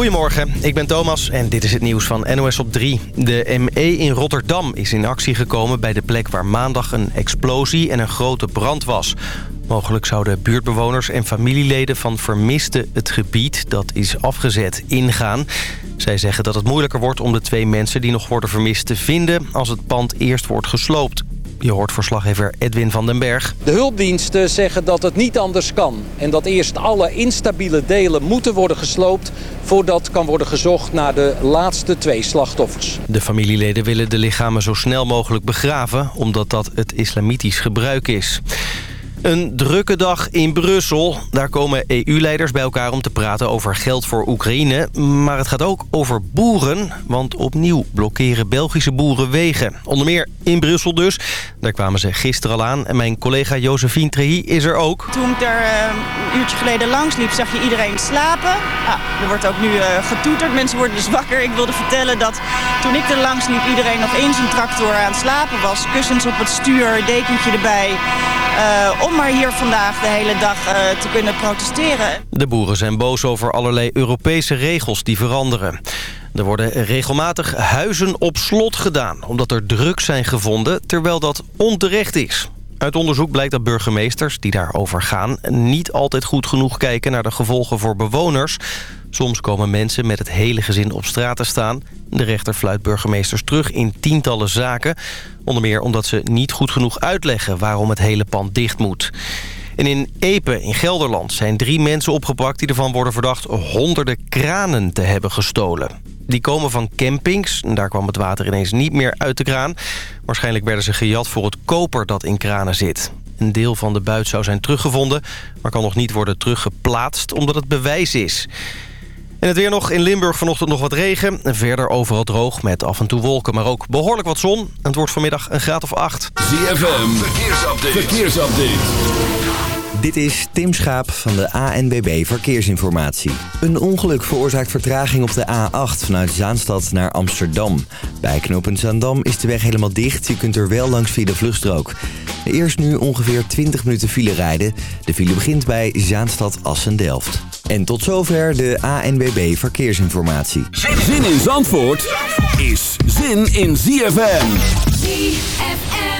Goedemorgen, ik ben Thomas en dit is het nieuws van NOS op 3. De ME in Rotterdam is in actie gekomen bij de plek waar maandag een explosie en een grote brand was. Mogelijk zouden buurtbewoners en familieleden van vermisten het gebied dat is afgezet ingaan. Zij zeggen dat het moeilijker wordt om de twee mensen die nog worden vermist te vinden als het pand eerst wordt gesloopt. Je hoort verslaggever Edwin van den Berg. De hulpdiensten zeggen dat het niet anders kan. En dat eerst alle instabiele delen moeten worden gesloopt... voordat kan worden gezocht naar de laatste twee slachtoffers. De familieleden willen de lichamen zo snel mogelijk begraven... omdat dat het islamitisch gebruik is. Een drukke dag in Brussel. Daar komen EU-leiders bij elkaar om te praten over geld voor Oekraïne. Maar het gaat ook over boeren. Want opnieuw blokkeren Belgische boeren wegen. Onder meer in Brussel dus. Daar kwamen ze gisteren al aan. En mijn collega Josephine Trehi is er ook. Toen ik er uh, een uurtje geleden langs liep, zag je iedereen slapen. Ah, er wordt ook nu uh, getoeterd. Mensen worden dus wakker. Ik wilde vertellen dat toen ik er langs liep... iedereen nog eens een tractor aan het slapen was. Kussens op het stuur, dekentje erbij... Uh, om maar hier vandaag de hele dag uh, te kunnen protesteren. De boeren zijn boos over allerlei Europese regels die veranderen. Er worden regelmatig huizen op slot gedaan... omdat er drugs zijn gevonden, terwijl dat onterecht is. Uit onderzoek blijkt dat burgemeesters die daarover gaan... niet altijd goed genoeg kijken naar de gevolgen voor bewoners. Soms komen mensen met het hele gezin op straat te staan. De rechter fluit burgemeesters terug in tientallen zaken. Onder meer omdat ze niet goed genoeg uitleggen waarom het hele pand dicht moet. En in Epe in Gelderland zijn drie mensen opgepakt... die ervan worden verdacht honderden kranen te hebben gestolen. Die komen van campings. Daar kwam het water ineens niet meer uit de kraan. Waarschijnlijk werden ze gejat voor het koper dat in kranen zit. Een deel van de buit zou zijn teruggevonden... maar kan nog niet worden teruggeplaatst omdat het bewijs is. En het weer nog in Limburg vanochtend nog wat regen. Verder overal droog met af en toe wolken, maar ook behoorlijk wat zon. Het wordt vanmiddag een graad of acht. ZFM, verkeersupdate. verkeersupdate. Dit is Tim Schaap van de ANBB Verkeersinformatie. Een ongeluk veroorzaakt vertraging op de A8 vanuit Zaanstad naar Amsterdam. Bij knooppunt Zaandam is de weg helemaal dicht. Je kunt er wel langs via de vluchtstrook. Eerst nu ongeveer 20 minuten file rijden. De file begint bij Zaanstad-Assen-Delft. En tot zover de ANBB Verkeersinformatie. Zin in Zandvoort is zin in ZFM. ZFM.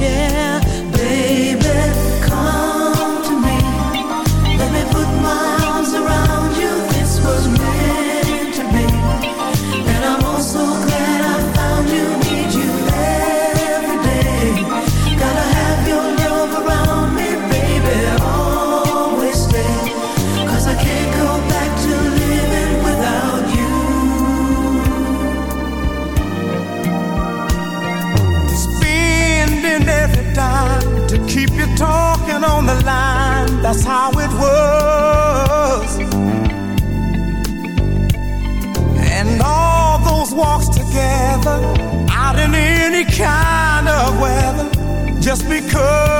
Share. Just because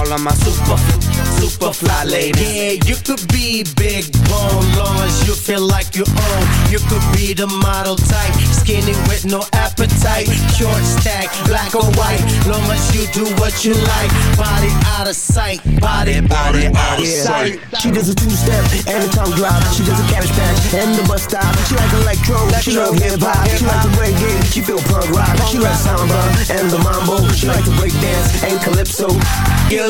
All of my super, super fly ladies. Yeah, you could be big bone, long as you feel like you own. You could be the model type, skinny with no appetite. Short stack, black or white, long as you do what you like. Body out of sight, body, body out of sight. She does a two-step and a tongue drop. She does a cabbage patch and the bus stop. She like electro, she love hip-hop. She like the reggae, she feel punk rock. She like samba and the mambo. She like to break dance and calypso. Get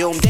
you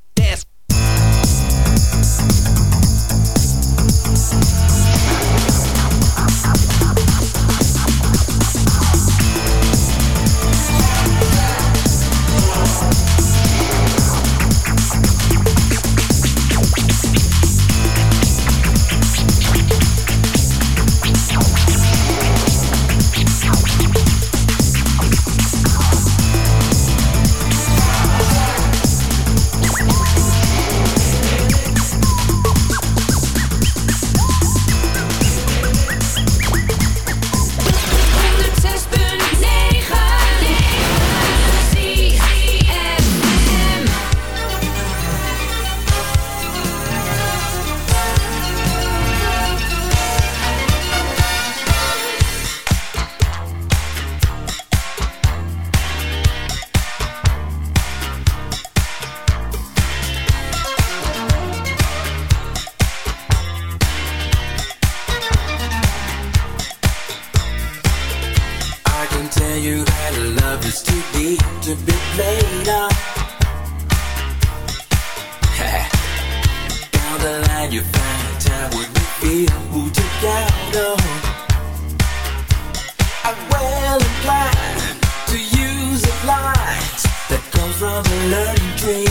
of a learning tree.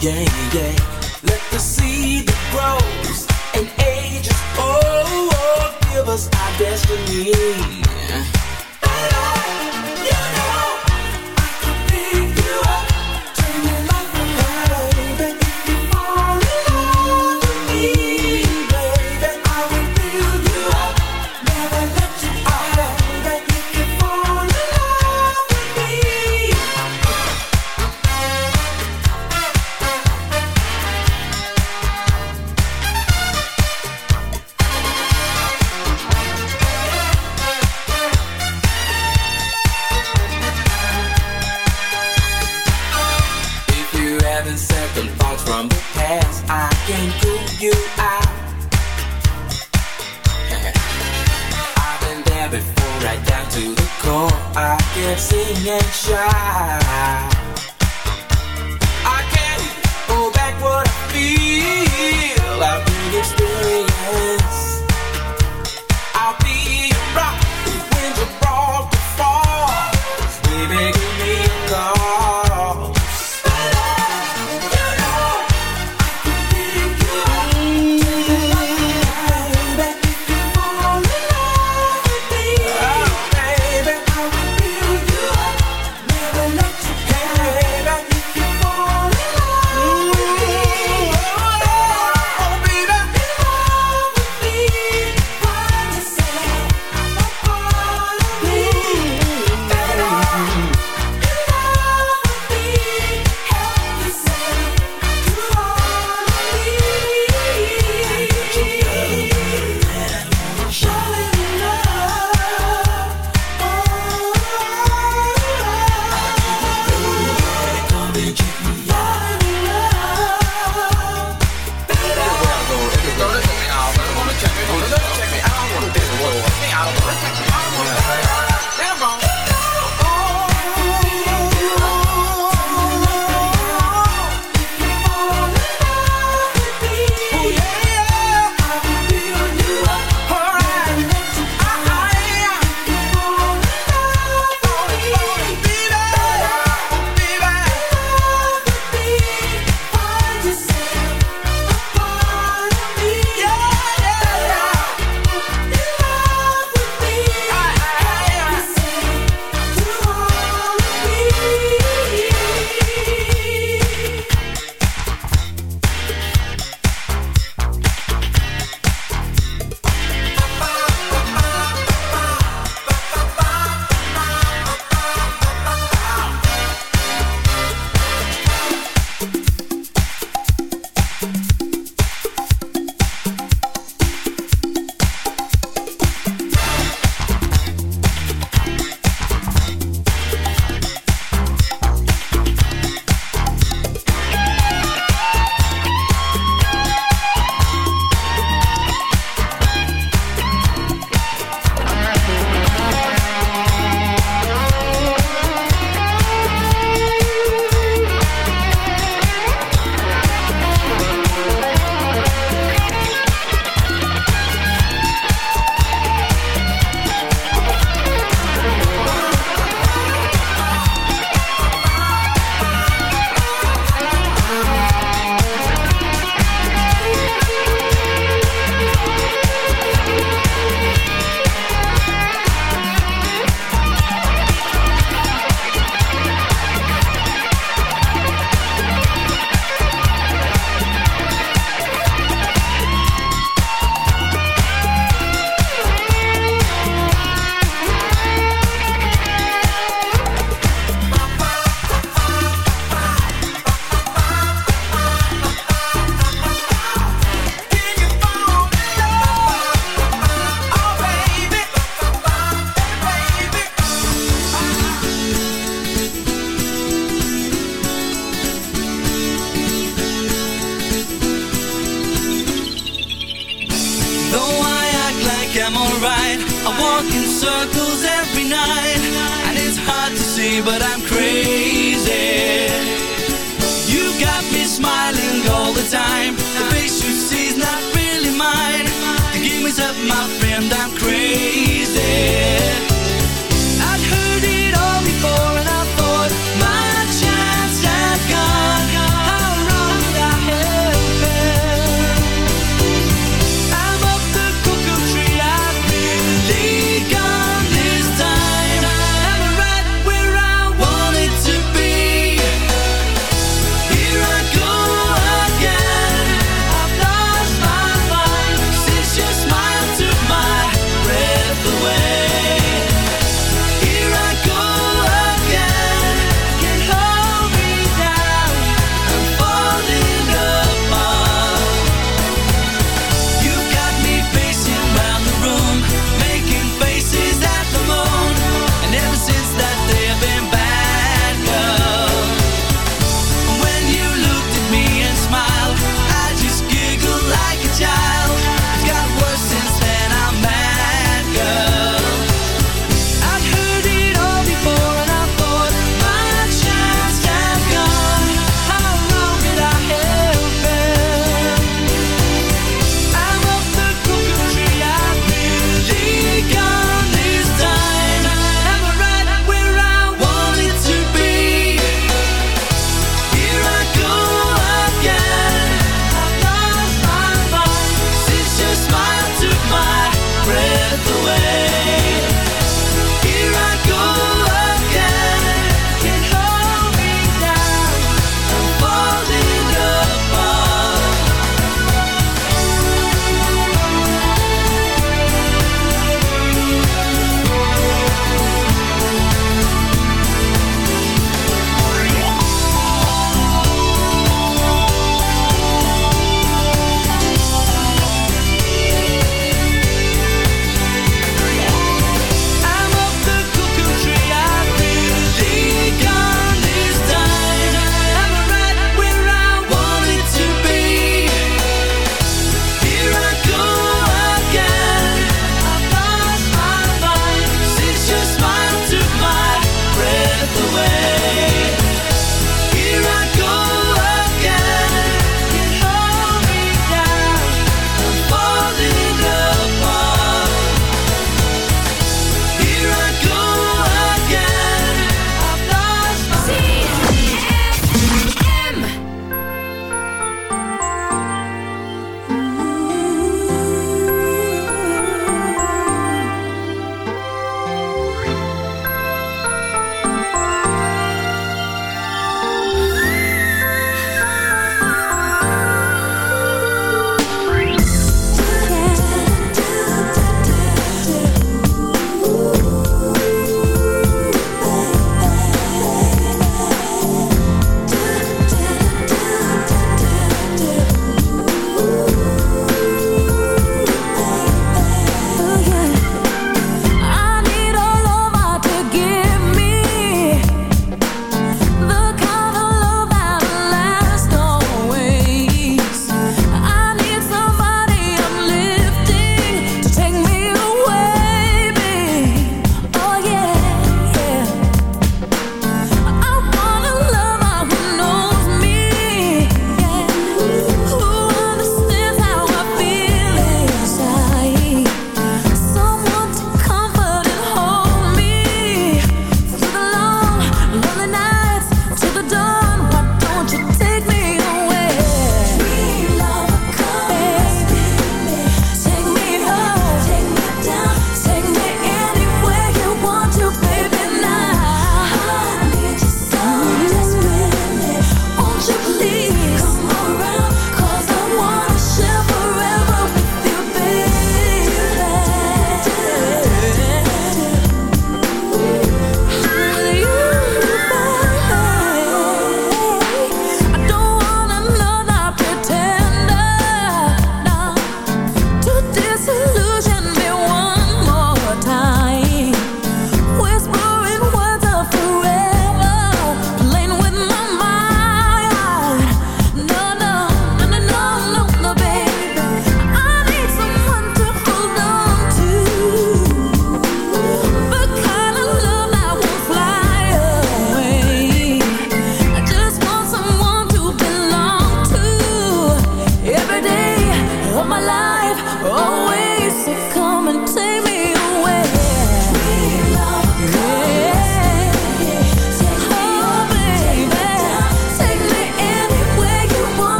Yeah, yeah. Let the seed that grows and ages oh, oh give us our destiny. Yeah.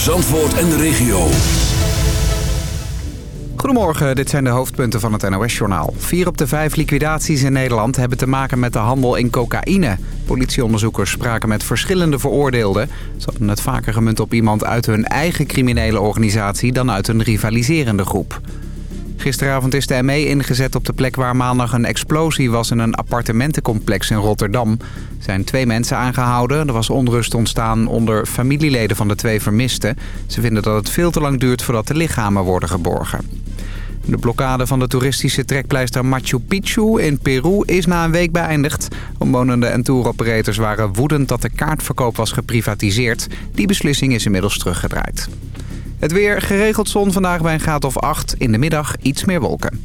Zandvoort en de regio. Goedemorgen, dit zijn de hoofdpunten van het NOS-journaal. Vier op de vijf liquidaties in Nederland hebben te maken met de handel in cocaïne. Politieonderzoekers spraken met verschillende veroordeelden. Ze hadden het vaker gemunt op iemand uit hun eigen criminele organisatie... dan uit een rivaliserende groep. Gisteravond is de ME ingezet op de plek waar maandag een explosie was... in een appartementencomplex in Rotterdam. Er zijn twee mensen aangehouden. Er was onrust ontstaan onder familieleden van de twee vermisten. Ze vinden dat het veel te lang duurt voordat de lichamen worden geborgen. De blokkade van de toeristische trekpleister Machu Picchu in Peru is na een week beëindigd. Omwonenden en touroperators waren woedend dat de kaartverkoop was geprivatiseerd. Die beslissing is inmiddels teruggedraaid. Het weer geregeld zon vandaag bij een graad of 8. In de middag iets meer wolken.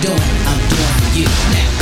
Doing, I'm doing for you now.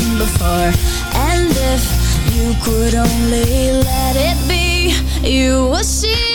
than before. And if you could only let it be You will see.